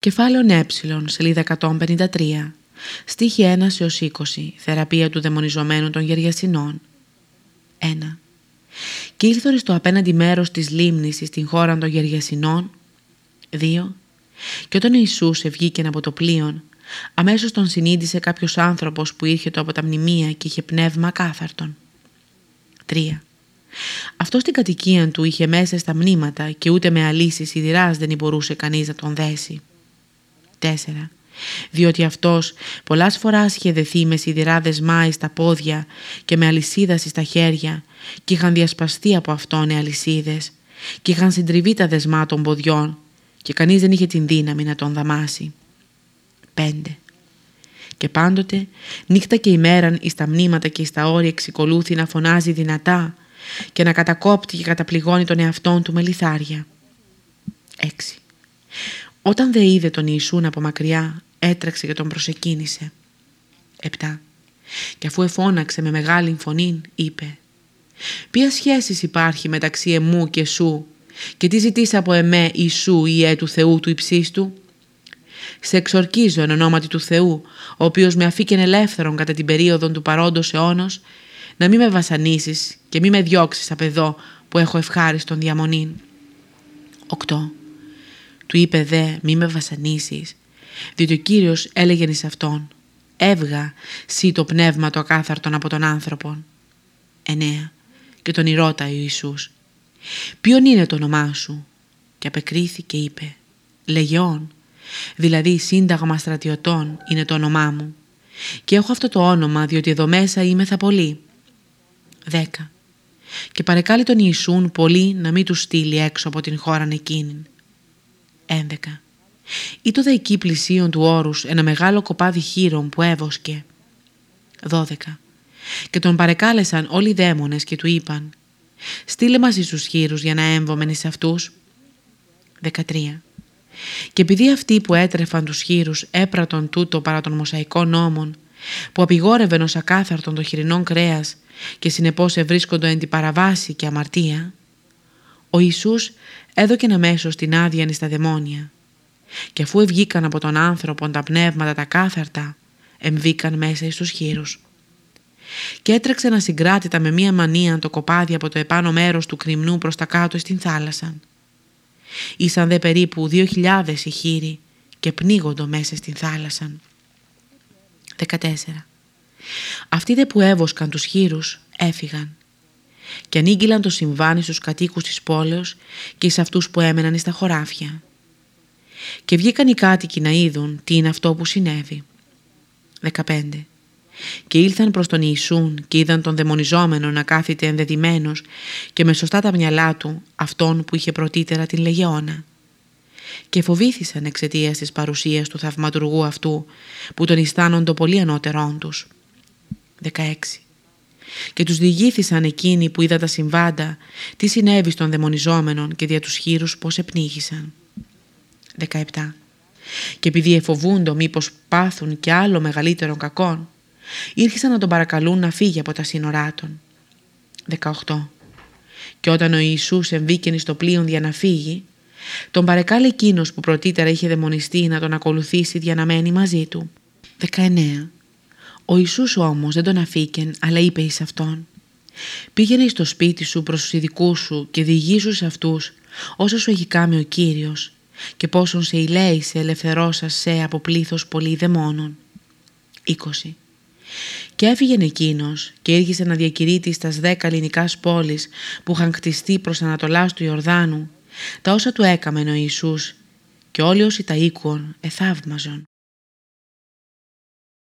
Κεφάλαιο Ε, σελίδα 153, στίχη 1 έως 20, θεραπεία του δαιμονιζομένου των γεριασινών. 1. Και ήλθον στο απέναντι μέρος της λίμνης στην χώρα των γεριασινών. 2. Και όταν ο Ιησούς ευγήκεν από το πλοίον, αμέσως τον συνείδησε κάποιος άνθρωπος που ήρθε από τα μνημεία και είχε πνεύμα κάθαρτον. 3. Αυτός στην κατοικία του είχε μέσα στα μνήματα και ούτε με αλύσεις σιδηράς δεν μπορούσε κανείς να τον δέσει. 4. Διότι αυτός πολλάς φοράς είχε δεθεί με σιδηρά δεσμάι στα πόδια και με αλυσίδαση στα χέρια και είχαν διασπαστεί από αυτόν οι αλυσίδες και είχαν συντριβεί τα δεσμά των ποδιών και κανείς δεν είχε την δύναμη να τον δαμάσει. 5. Και πάντοτε νύχτα και ημέραν εις τα μνήματα και εις τα όρια εξικολούθη να φωνάζει δυνατά και να κατακόπτει και καταπληγώνει τον εαυτόν του με λιθάρια. 6. Όταν δε είδε τον Ιησούν από μακριά, έτρεξε και τον προσεκίνησε. 7. Και αφού εφώναξε με μεγάλη φωνή, είπε «Ποια σχέσης υπάρχει μεταξύ εμού και σου και τι ζητείς από εμέ Ιησού Ιε του Θεού του υψίστου» Σε εξορκίζω εν ονόματι του Θεού, ο οποίος με αφήκεν ελεύθερον κατά την περίοδο του παρόντος αιώνος, να μην με βασανίσεις και μην με διώξεις απ' εδώ που έχω ευχάριστον διαμονήν. 8. Του είπε δε μη με βασανίσεις, διότι ο Κύριος έλεγε εις αυτόν «Έβγα σύ το πνεύμα το ακάθαρτον από τον άνθρωπον». 9. Και τον ηρώτα ο Ιησούς «Ποιον είναι το όνομά σου» και απεκρίθηκε είπε «Λεγεών» δηλαδή σύνταγμα στρατιωτών είναι το όνομά μου και έχω αυτό το όνομα διότι εδώ μέσα είμαι θα πολύ. 10. Και παρεκάλει τον Ιησούν πολύ να μην τους στείλει έξω από την χώρα εκείνη. 11. Ήτο δε εκεί πλησίον του όρους ένα μεγάλο κοπάδι χείρων που έβοσκε. 12. Και τον παρεκάλεσαν όλοι οι δαίμονες και του είπαν «Στείλε μας εις τους χείρους για να έμβομεν εις αυτούς». 13. Και επειδή αυτοί που έτρεφαν τους χείρους έπρατον τούτο παρά των μοσαϊκών νόμων που απειγόρευεν ως ακάθαρτον το χοιρινόν κρέας και συνεπώς ευρίσκοντο εν τη παραβάση και αμαρτία, ο Ιησούς έδωκε αμέσως την άδεια στα δαιμόνια και αφού ευγήκαν από τον άνθρωπο τα πνεύματα τα κάθαρτα, εμβήκαν μέσα εις τους χείρους. Και έτρεξε συγκράτητα με μία μανία το κοπάδι από το επάνω μέρος του κρυμνού προς τα κάτω στην θάλασσα. Ήσαν δε περίπου δύο χιλιάδες οι χείροι και πνίγοντο μέσα στην θάλασσα. 14. Αυτοί δε που έβοσκαν τους χείρους έφυγαν και ανήγγυλαν το συμβάνι στους κατοίκους της πόλεως και σε αυτούς που έμεναν στα χωράφια. Και βγήκαν οι κάτοικοι να είδουν τι είναι αυτό που συνέβη. 15. Και ήλθαν προς τον Ιησούν και είδαν τον δαιμονιζόμενο να κάθεται ενδεδειμένος και με σωστά τα μυαλά του αυτόν που είχε πρωτήτερα την λεγεώνα. Και φοβήθησαν εξαιτίας της παρουσίας του θαυματουργού αυτού που τον αισθάνοντο πολύ ανώτερόν τους. 16 και τους διηγήθησαν εκείνοι που είδα τα συμβάντα τι συνέβη στον δαιμονιζόμενον και δια τους χείρους πως επνίγησαν. 17. Και επειδή εφοβούντο μήπως πάθουν και άλλο μεγαλύτερων κακών, ήρχισαν να τον παρακαλούν να φύγει από τα σύνορά των. 18. Και όταν ο Ιησούς εμβήκαινε στο πλοίο για να φύγει, τον παρεκάλε εκείνος που πρωτήτερα είχε δαιμονιστεί να τον ακολουθήσει για να μένει μαζί του. 19. Ο Ιησούς όμως δεν τον αφήκεν, αλλά είπε εις αυτόν «Πήγαινε στο σπίτι σου προς τους ειδικούς σου και διηγήσου σε αυτούς όσο σου έχει κάνει ο Κύριος και πόσον σε ηλέησε ελευθερώσας σε από πλήθος πολύ δαιμόνων». 20. Και έφυγε εκείνος και ήρχισε να διακηρύττει στα δέκα ελληνικάς πόλεις που είχαν κτιστεί προς ανατολάς του Ιορδάνου τα όσα του έκαμεν ο Ιησούς και όλοι όσοι τα οίκουον εθαύμαζον.